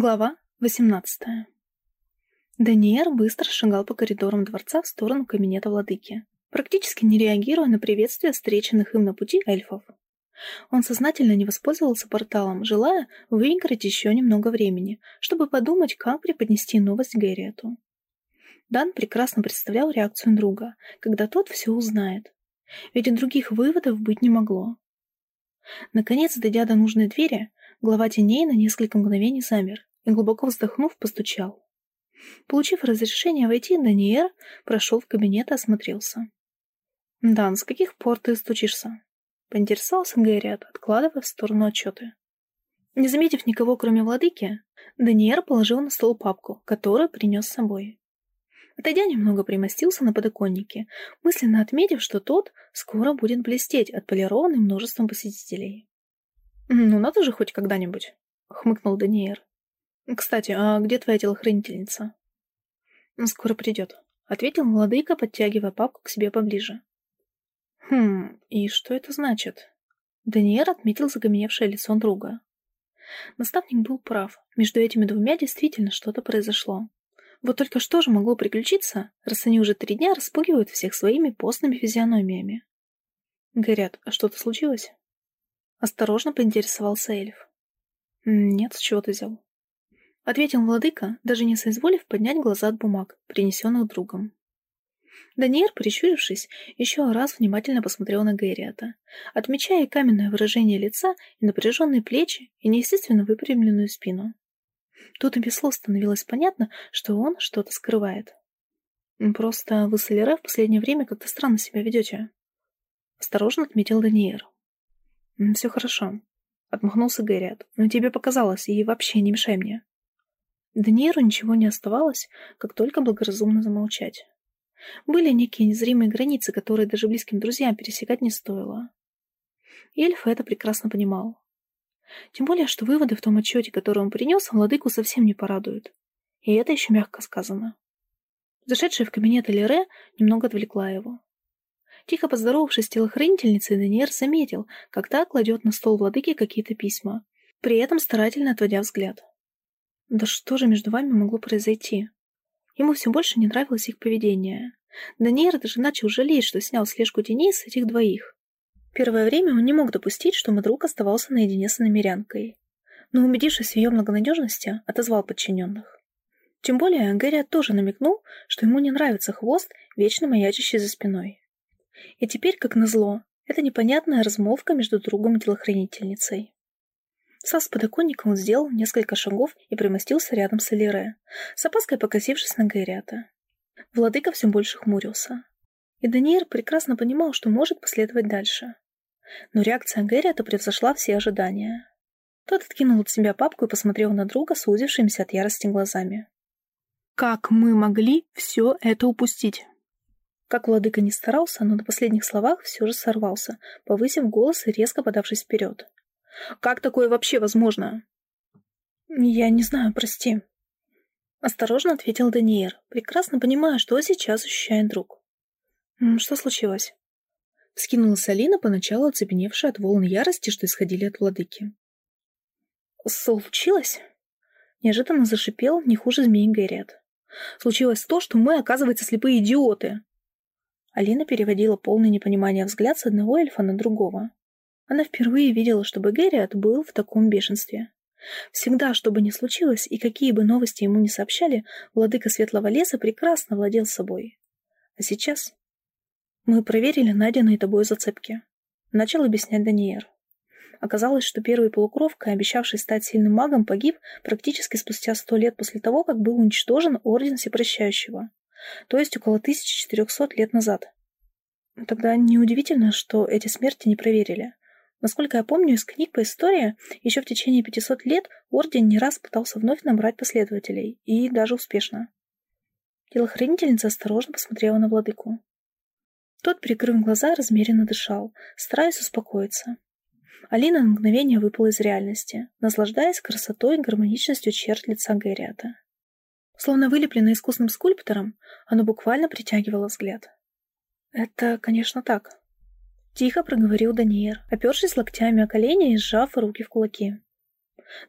Глава 18 Даниэр быстро шагал по коридорам дворца в сторону кабинета владыки, практически не реагируя на приветствия встреченных им на пути эльфов. Он сознательно не воспользовался порталом, желая выиграть еще немного времени, чтобы подумать, как преподнести новость Гэриету. Дан прекрасно представлял реакцию друга, когда тот все узнает. Ведь и других выводов быть не могло. Наконец, дойдя до нужной двери, Глава теней на несколько мгновений замер и, глубоко вздохнув, постучал. Получив разрешение войти, Даниэр прошел в кабинет и осмотрелся. «Дан, с каких пор ты стучишься?» — поинтересовался Гэрриот, откладывая в сторону отчеты. Не заметив никого, кроме владыки, Даниэр положил на стол папку, которую принес с собой. Отойдя немного, примостился на подоконнике, мысленно отметив, что тот скоро будет блестеть, отполированный множеством посетителей. «Ну, надо же хоть когда-нибудь», — хмыкнул Даниэр. «Кстати, а где твоя телохранительница?» «Скоро придет», — ответил владыка, подтягивая папку к себе поближе. «Хм, и что это значит?» Даниэр отметил загоменевшее лицо друга. Наставник был прав. Между этими двумя действительно что-то произошло. Вот только что же могло приключиться, раз они уже три дня распугивают всех своими постными физиономиями? Говорят, а что-то случилось? Осторожно поинтересовался эльф. «Нет, с чего ты взял?» Ответил владыка, даже не соизволив поднять глаза от бумаг, принесенных другом. Даниэр, прищурившись, еще раз внимательно посмотрел на Гэриата, отмечая каменное выражение лица и напряженные плечи, и неестественно выпрямленную спину. Тут и без слов становилось понятно, что он что-то скрывает. «Просто вы с Элере в последнее время как-то странно себя ведете», — осторожно отметил Даниэр. «Все хорошо», — отмахнулся Гэриат. «Но тебе показалось, и вообще не мешай мне». Даниэру ничего не оставалось, как только благоразумно замолчать. Были некие незримые границы, которые даже близким друзьям пересекать не стоило. Эльф это прекрасно понимал. Тем более, что выводы в том отчете, который он принес, владыку совсем не порадуют. И это еще мягко сказано. Зашедшая в кабинет Элире немного отвлекла его. Тихо поздоровавшись с телохранительницей, Даниэр заметил, как та кладет на стол владыки какие-то письма, при этом старательно отводя взгляд. Да что же между вами могло произойти? Ему все больше не нравилось их поведение. Даниэр даже начал жалеть, что снял слежку с этих двоих. Первое время он не мог допустить, что Мадрук оставался наедине с намерянкой. Но, убедившись в ее многонадежности, отозвал подчиненных. Тем более Гэри тоже намекнул, что ему не нравится хвост, вечно маячащий за спиной. И теперь, как назло, это непонятная размолвка между другом и телохранительницей. Сав с подоконника он сделал несколько шагов и примостился рядом с Элире, с опаской покосившись на Гайрята. Владыка все больше хмурился. И Даниэр прекрасно понимал, что может последовать дальше. Но реакция Гэрриата превзошла все ожидания. Тот откинул от себя папку и посмотрел на друга сузившимися от ярости глазами. «Как мы могли все это упустить?» Как владыка не старался, но на последних словах все же сорвался, повысив голос и резко подавшись вперед. «Как такое вообще возможно?» «Я не знаю, прости», — осторожно ответил Даниэр, прекрасно понимая, что сейчас ощущает друг. «Что случилось?» Скинулась Алина, поначалу оцепеневшая от волн ярости, что исходили от владыки. «Случилось?» Неожиданно зашипел не хуже змеи Гэрриет. «Случилось то, что мы, оказывается, слепые идиоты!» Алина переводила полное непонимание взгляд с одного эльфа на другого. Она впервые видела, чтобы Гэриат был в таком бешенстве. Всегда, что бы ни случилось, и какие бы новости ему не сообщали, владыка Светлого Леса прекрасно владел собой. А сейчас... Мы проверили найденные тобой зацепки. Начал объяснять Даниэр. Оказалось, что первый полукровка, обещавший стать сильным магом, погиб практически спустя сто лет после того, как был уничтожен Орден Всепрощающего то есть около 1400 лет назад. Тогда неудивительно, что эти смерти не проверили. Насколько я помню из книг по истории, еще в течение 500 лет Орден не раз пытался вновь набрать последователей, и даже успешно. Телохранительница осторожно посмотрела на владыку. Тот, прикрыв глаза, размеренно дышал, стараясь успокоиться. Алина на мгновение выпала из реальности, наслаждаясь красотой и гармоничностью черт лица Гэриата. Словно вылепленное искусным скульптором, оно буквально притягивало взгляд. «Это, конечно, так», — тихо проговорил Даниэр, опершись локтями о колени и сжав руки в кулаки.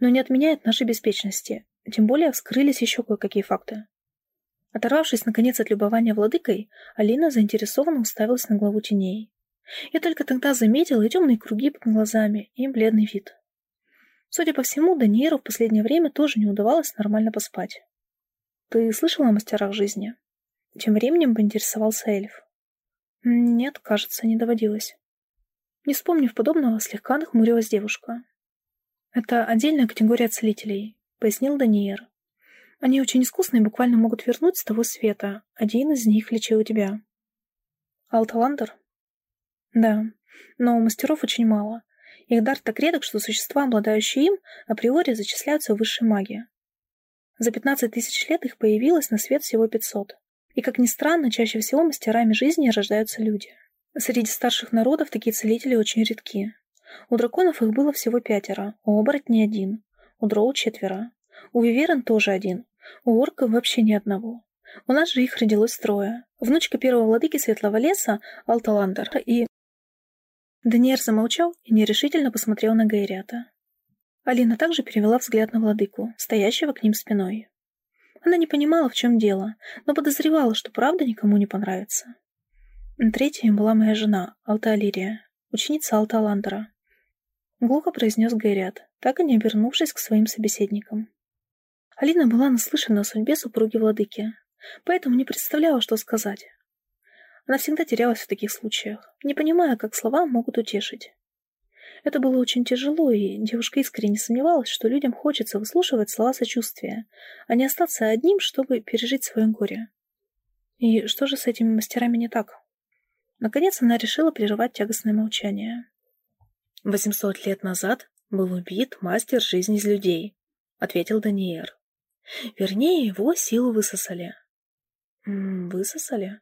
«Но не отменяет нашей беспечности. Тем более вскрылись еще кое-какие факты. Оторвавшись, наконец, от любования владыкой, Алина заинтересованно уставилась на главу теней. Я только тогда заметила и темные круги под глазами, и бледный вид. Судя по всему, Даниэру в последнее время тоже не удавалось нормально поспать. «Ты слышала о мастерах жизни?» Тем временем поинтересовался эльф. «Нет, кажется, не доводилось». Не вспомнив подобного, слегка нахмурилась девушка. «Это отдельная категория целителей», — пояснил Даниэр. «Они очень искусные и буквально могут вернуть с того света. Один из них лечил тебя». «Алталандер?» «Да, но мастеров очень мало. Их дар так редок, что существа, обладающие им, априори зачисляются в высшей магии. За 15 тысяч лет их появилось на свет всего 500. И, как ни странно, чаще всего мастерами жизни рождаются люди. Среди старших народов такие целители очень редки. У драконов их было всего пятеро, у оборотней один, у дроу четверо, у виверн тоже один, у орков вообще ни одного. У нас же их родилось трое. Внучка первого владыки Светлого леса, Алталандер, и Даниэр замолчал и нерешительно посмотрел на Гайрята. Алина также перевела взгляд на владыку, стоящего к ним спиной. Она не понимала, в чем дело, но подозревала, что правда никому не понравится. Третьей была моя жена, Алтаалирия, ученица Алталандера. Глухо произнес Гайрят, так и не обернувшись к своим собеседникам. Алина была наслышана о судьбе супруги владыки, поэтому не представляла, что сказать. Она всегда терялась в таких случаях, не понимая, как слова могут утешить. Это было очень тяжело, и девушка искренне сомневалась, что людям хочется выслушивать слова сочувствия, а не остаться одним, чтобы пережить свое горе. И что же с этими мастерами не так? Наконец она решила прерывать тягостное молчание. «Восемьсот лет назад был убит мастер жизни из людей», — ответил Даниэр. «Вернее, его силу высосали». «Высосали?»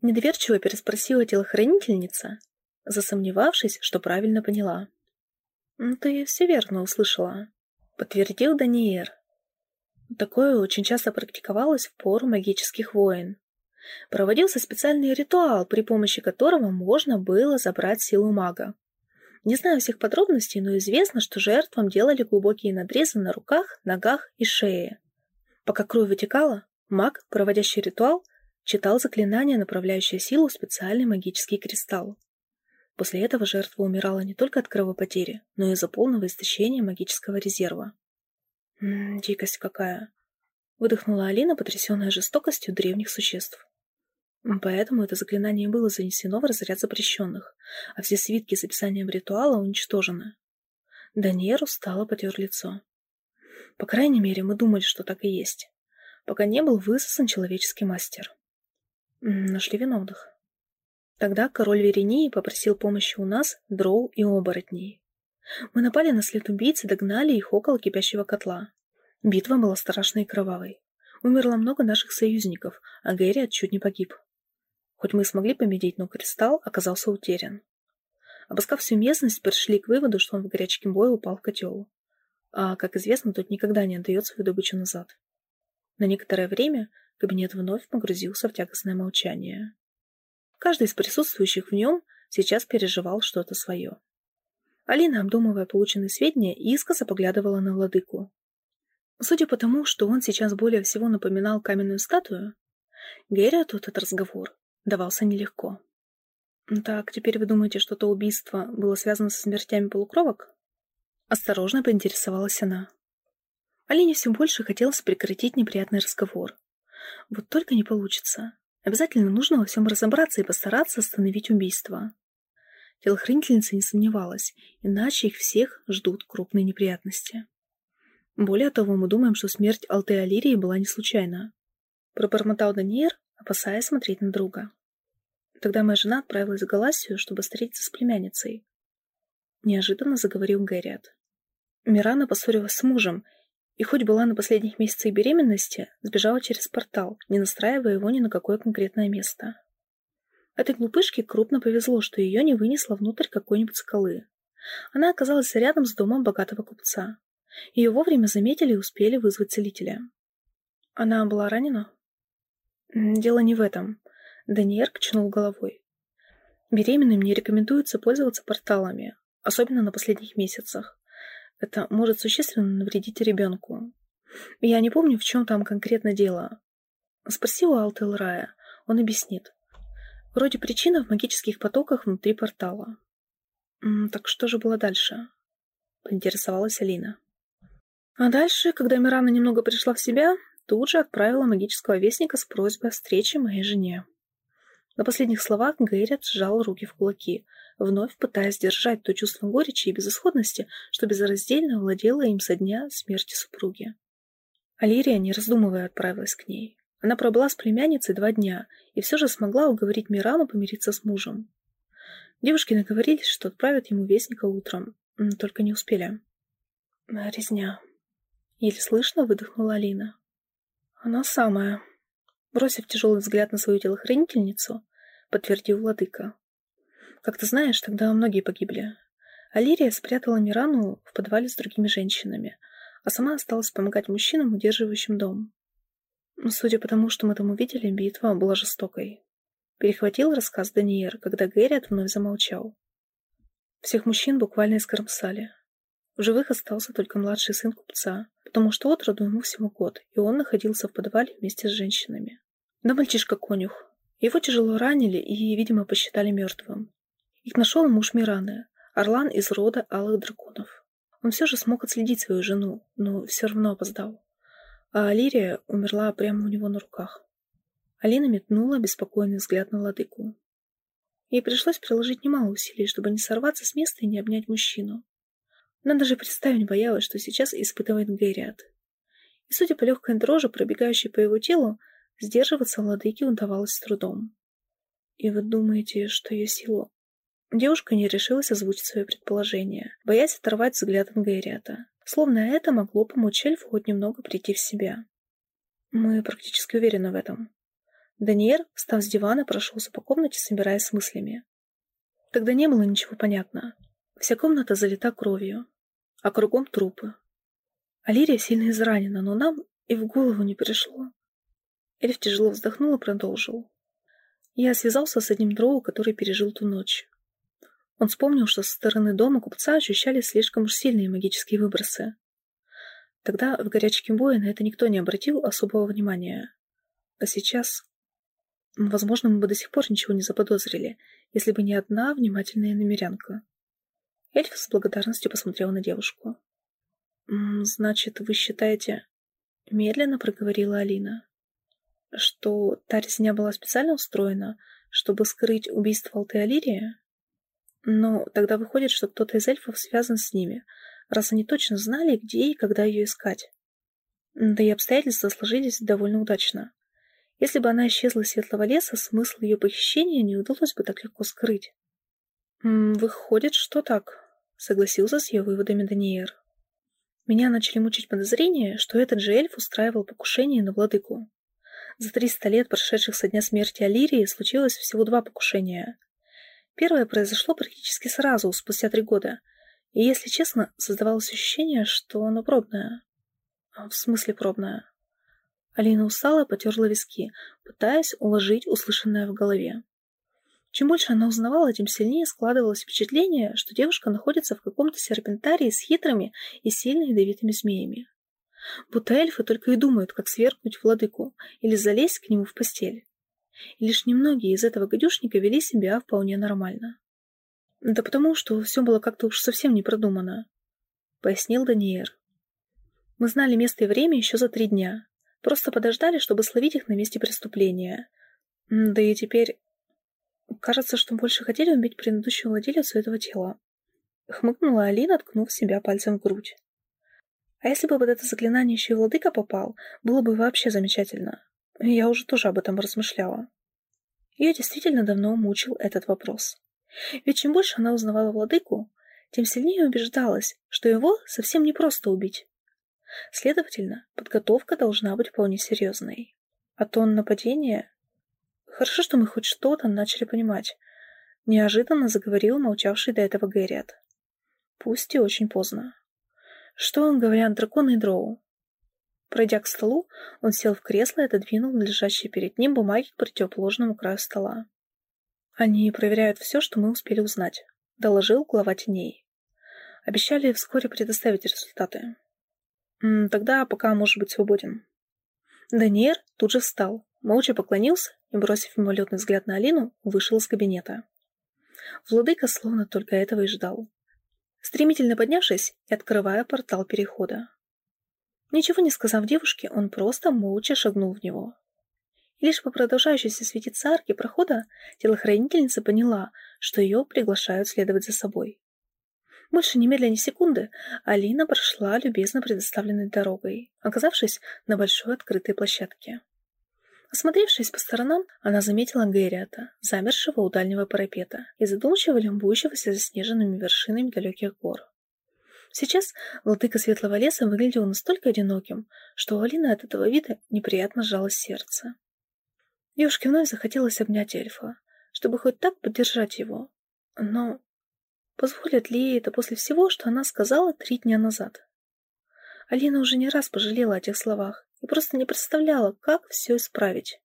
Недоверчиво переспросила телохранительница, засомневавшись, что правильно поняла. «Ты все верно услышала», — подтвердил Даниэр. Такое очень часто практиковалось в пору магических войн. Проводился специальный ритуал, при помощи которого можно было забрать силу мага. Не знаю всех подробностей, но известно, что жертвам делали глубокие надрезы на руках, ногах и шее. Пока кровь вытекала, маг, проводящий ритуал, читал заклинание, направляющее силу в специальный магический кристалл. После этого жертва умирала не только от кровопотери, но и из-за полного истощения магического резерва. «М «Дикость какая!» — выдохнула Алина, потрясенная жестокостью древних существ. Поэтому это заклинание было занесено в разряд запрещенных, а все свитки с описанием ритуала уничтожены. Даниэр устало потер лицо. По крайней мере, мы думали, что так и есть, пока не был высосан человеческий мастер. Нашли виновных. Тогда король Верении попросил помощи у нас, дроу и оборотней. Мы напали на след убийцы, догнали их около кипящего котла. Битва была страшной и кровавой. Умерло много наших союзников, а Гэри чуть не погиб. Хоть мы смогли победить, но кристалл оказался утерян. Обыскав всю местность, пришли к выводу, что он в горячке боя упал в котел. А, как известно, тот никогда не отдает свою добычу назад. На некоторое время Кабинет вновь погрузился в тягостное молчание. Каждый из присутствующих в нем сейчас переживал что-то свое. Алина, обдумывая полученные сведения, искоса поглядывала на владыку. Судя по тому, что он сейчас более всего напоминал каменную статую, Герри тут этот разговор давался нелегко. «Так, теперь вы думаете, что то убийство было связано со смертями полукровок?» Осторожно поинтересовалась она. Алине все больше хотелось прекратить неприятный разговор, вот только не получится. Обязательно нужно во всем разобраться и постараться остановить убийство. Телохранительница не сомневалась, иначе их всех ждут крупные неприятности. Более того, мы думаем, что смерть Алты Алирии была не случайна. Пробормотал Даниэр, опасаясь смотреть на друга. Тогда моя жена отправилась в Галасию, чтобы встретиться с племянницей. Неожиданно заговорил Гэриат. Мирана поссорилась с мужем и хоть была на последних месяцах беременности, сбежала через портал, не настраивая его ни на какое конкретное место. Этой глупышке крупно повезло, что ее не вынесло внутрь какой-нибудь скалы. Она оказалась рядом с домом богатого купца. Ее вовремя заметили и успели вызвать целителя. Она была ранена? Дело не в этом. Даниэр качнул головой. Беременным не рекомендуется пользоваться порталами, особенно на последних месяцах. Это может существенно навредить ребенку. Я не помню, в чем там конкретно дело. Спроси у Алтелрая, он объяснит. Вроде причина в магических потоках внутри портала. Так что же было дальше? Поинтересовалась Алина. А дальше, когда Мирана немного пришла в себя, тут же отправила магического вестника с просьбой о встрече моей жене. На последних словах Гэррит сжал руки в кулаки, вновь пытаясь держать то чувство горечи и безысходности, что безраздельно владело им со дня смерти супруги. Алирия, не раздумывая, отправилась к ней. Она пробыла с племянницей два дня и все же смогла уговорить Мирану помириться с мужем. Девушки наговорились, что отправят ему вестника утром, только не успели. «Резня», — еле слышно выдохнула Алина. «Она самая». Бросив тяжелый взгляд на свою телохранительницу, подтвердил владыка. «Как ты знаешь, тогда многие погибли. Алирия спрятала Мирану в подвале с другими женщинами, а сама осталась помогать мужчинам, удерживающим дом. Судя по тому, что мы там увидели, битва была жестокой. Перехватил рассказ Даниэр, когда Гэрриот вновь замолчал. Всех мужчин буквально искромсали. В живых остался только младший сын купца, потому что отроду ему всего год, и он находился в подвале вместе с женщинами. Да мальчишка-конюх. Его тяжело ранили и, видимо, посчитали мертвым. Их нашел муж Мираны, Орлан из рода Алых Драконов. Он все же смог отследить свою жену, но все равно опоздал а Алирия умерла прямо у него на руках. Алина метнула беспокойный взгляд на ладыку. Ей пришлось приложить немало усилий, чтобы не сорваться с места и не обнять мужчину. Она даже представить боялась, что сейчас испытывает Гэриат. И, судя по легкой дрожи, пробегающей по его телу, сдерживаться владыке удавалось с трудом. «И вы думаете, что ее силу?» Девушка не решилась озвучить свое предположение, боясь оторвать взгляд Гэриата. Словно это могло помочь эльфу хоть немного прийти в себя. Мы практически уверены в этом. Даниэр, встав с дивана, прошелся по комнате, собираясь с мыслями. Тогда не было ничего понятно. Вся комната залита кровью, а кругом трупы. Алирия сильно изранена, но нам и в голову не пришло. Эльф тяжело вздохнул и продолжил. Я связался с одним дроу, который пережил ту ночь. Он вспомнил, что со стороны дома купца ощущали слишком уж сильные магические выбросы. Тогда в горячке боя на это никто не обратил особого внимания. А сейчас... Возможно, мы бы до сих пор ничего не заподозрили, если бы не одна внимательная намерянка. Эльф с благодарностью посмотрел на девушку. «Значит, вы считаете...» Медленно проговорила Алина. «Что та резня была специально устроена, чтобы скрыть убийство Алты Алирия?» Но тогда выходит, что кто-то из эльфов связан с ними, раз они точно знали, где и когда ее искать. Да и обстоятельства сложились довольно удачно. Если бы она исчезла из светлого леса, смысл ее похищения не удалось бы так легко скрыть. «Выходит, что так», — согласился с ее выводами Даниэр. Меня начали мучить подозрения, что этот же эльф устраивал покушение на владыку. За триста лет, прошедших со дня смерти Алирии, случилось всего два покушения — Первое произошло практически сразу, спустя три года. И, если честно, создавалось ощущение, что оно пробное. А, в смысле пробное? Алина устала потерла виски, пытаясь уложить услышанное в голове. Чем больше она узнавала, тем сильнее складывалось впечатление, что девушка находится в каком-то серпентарии с хитрыми и сильно ядовитыми змеями. Будто эльфы только и думают, как свергнуть владыку или залезть к нему в постель и лишь немногие из этого гадюшника вели себя вполне нормально. «Да потому, что все было как-то уж совсем не продумано», — пояснил Даниэр. «Мы знали место и время еще за три дня. Просто подождали, чтобы словить их на месте преступления. Да и теперь... Кажется, что больше хотели убить предыдущую владелицу этого тела». Хмыкнула Алина, ткнув себя пальцем в грудь. «А если бы под это заклинание еще и владыка попал, было бы вообще замечательно. Я уже тоже об этом размышляла. Ее действительно давно мучил этот вопрос. Ведь чем больше она узнавала владыку, тем сильнее убеждалась, что его совсем не просто убить. Следовательно, подготовка должна быть вполне серьезной. А тон нападения... Хорошо, что мы хоть что-то начали понимать. Неожиданно заговорил молчавший до этого Гэриат. Пусть и очень поздно. Что он говорят драконы и дроу? Пройдя к столу, он сел в кресло и отодвинул лежащие перед ним бумаги к противоположному краю стола. «Они проверяют все, что мы успели узнать», — доложил глава теней. «Обещали вскоре предоставить результаты». Тогда пока может быть свободен. Даниэр тут же встал, молча поклонился и, бросив мимолетный взгляд на Алину, вышел из кабинета. Владыка словно только этого и ждал. Стремительно поднявшись и открывая портал перехода. Ничего не сказав девушке, он просто молча шагнул в него. И лишь по продолжающейся светиться арке прохода телохранительница поняла, что ее приглашают следовать за собой. Больше немедленно ни секунды Алина прошла любезно предоставленной дорогой, оказавшись на большой открытой площадке. Осмотревшись по сторонам, она заметила Гэриата, замершего у дальнего парапета и задумчиво любующегося заснеженными вершинами далеких гор. Сейчас владыка Светлого леса выглядел настолько одиноким, что у Алины от этого вида неприятно сжалось сердце. Девушке вновь захотелось обнять эльфа, чтобы хоть так поддержать его. Но Позволит ли это после всего, что она сказала три дня назад? Алина уже не раз пожалела о тех словах и просто не представляла, как все исправить.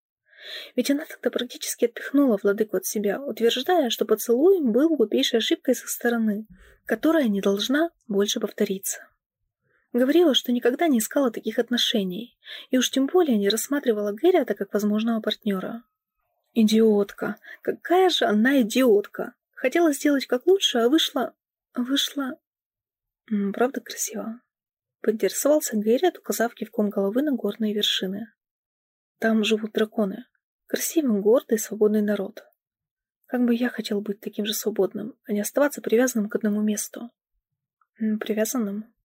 Ведь она тогда практически отпихнула владыку от себя, утверждая, что поцелуй был глупейшей ошибкой с их стороны, которая не должна больше повториться. Говорила, что никогда не искала таких отношений, и уж тем более не рассматривала Гэрриата как возможного партнера. Идиотка! Какая же она идиотка! Хотела сделать как лучше, а вышла... Вышла... Правда красиво. Поинтересовался Гэрриот, указав кивком головы на горные вершины. Там живут драконы. Красивый, гордый, свободный народ. Как бы я хотел быть таким же свободным, а не оставаться привязанным к одному месту. Привязанным?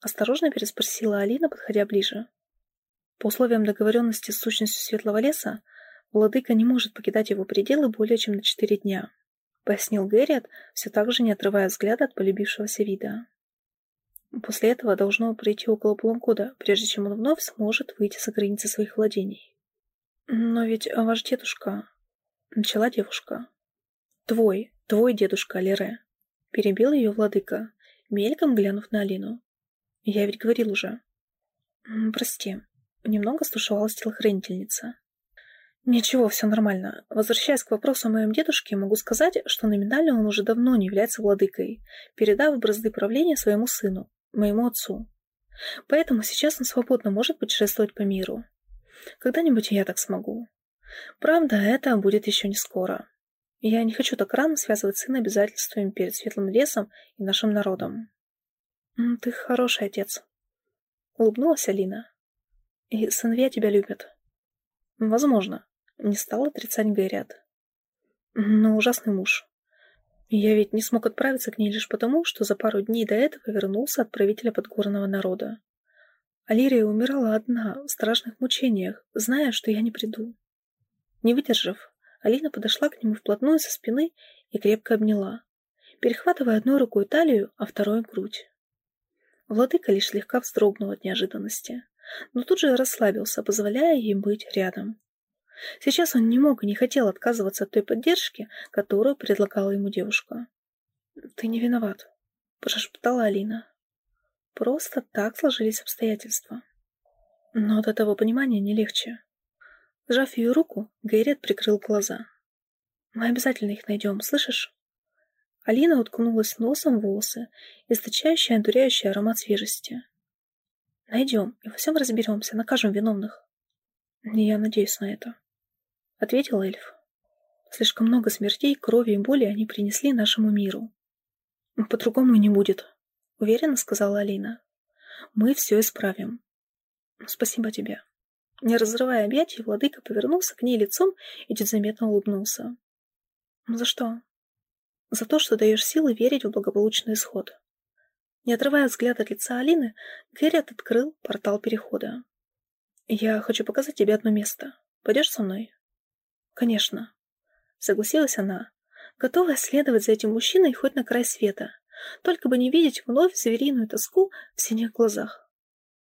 Осторожно переспросила Алина, подходя ближе. По условиям договоренности с сущностью Светлого Леса, владыка не может покидать его пределы более чем на четыре дня. — пояснил Гэрриот, все так же не отрывая взгляда от полюбившегося вида. После этого должно пройти около полугода, прежде чем он вновь сможет выйти за границы своих владений. «Но ведь ваш дедушка...» — начала девушка. «Твой, твой дедушка, Лере», — перебил ее владыка, мельком глянув на Алину. «Я ведь говорил уже». «Прости», — немного стушевалась телохранительница. Ничего, все нормально. Возвращаясь к вопросу о моем дедушке, могу сказать, что номинально он уже давно не является владыкой, передав бразды правления своему сыну, моему отцу. Поэтому сейчас он свободно может путешествовать по миру. Когда-нибудь я так смогу. Правда, это будет еще не скоро. Я не хочу так рано связывать сына обязательствами перед Светлым лесом и нашим народом. Ты хороший отец. Улыбнулась Алина. И сыновья тебя любят. Возможно. Не стал отрицать Гэрриот. Но ужасный муж. Я ведь не смог отправиться к ней лишь потому, что за пару дней до этого вернулся от правителя подгорного народа. Алирия умирала одна, в страшных мучениях, зная, что я не приду. Не выдержав, Алина подошла к нему вплотную со спины и крепко обняла, перехватывая одной рукой талию, а второй — грудь. Владыка лишь слегка вздрогнул от неожиданности, но тут же расслабился, позволяя ей быть рядом. Сейчас он не мог и не хотел отказываться от той поддержки, которую предлагала ему девушка. «Ты не виноват», — прошептала Алина. «Просто так сложились обстоятельства». Но от этого понимания не легче. Сжав ее руку, Гайрет прикрыл глаза. «Мы обязательно их найдем, слышишь?» Алина уткнулась носом в волосы, источающий одуряющий аромат свежести. «Найдем и во всем разберемся, накажем виновных». «Я надеюсь на это» ответил эльф. Слишком много смертей, крови и боли они принесли нашему миру. По-другому не будет, уверенно сказала Алина. Мы все исправим. Спасибо тебе. Не разрывая объятий, владыка повернулся к ней лицом и чуть заметно улыбнулся. За что? За то, что даешь силы верить в благополучный исход. Не отрывая взгляд от лица Алины, Гэрриот открыл портал перехода. «Я хочу показать тебе одно место. Пойдешь со мной?» «Конечно», — согласилась она, готовая следовать за этим мужчиной хоть на край света, только бы не видеть вновь звериную тоску в синих глазах.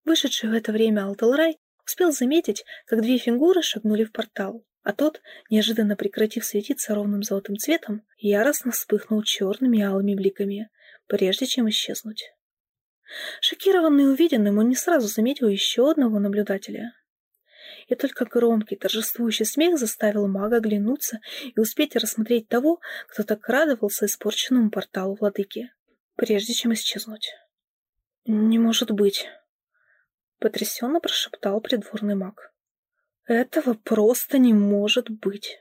Вышедший в это время Алталрай успел заметить, как две фигуры шагнули в портал, а тот, неожиданно прекратив светиться ровным золотым цветом, яростно вспыхнул черными алыми бликами, прежде чем исчезнуть. Шокированный увиденным, он не сразу заметил еще одного наблюдателя и только громкий торжествующий смех заставил мага оглянуться и успеть рассмотреть того, кто так радовался испорченному порталу владыки, прежде чем исчезнуть. «Не может быть!» — потрясенно прошептал придворный маг. «Этого просто не может быть!»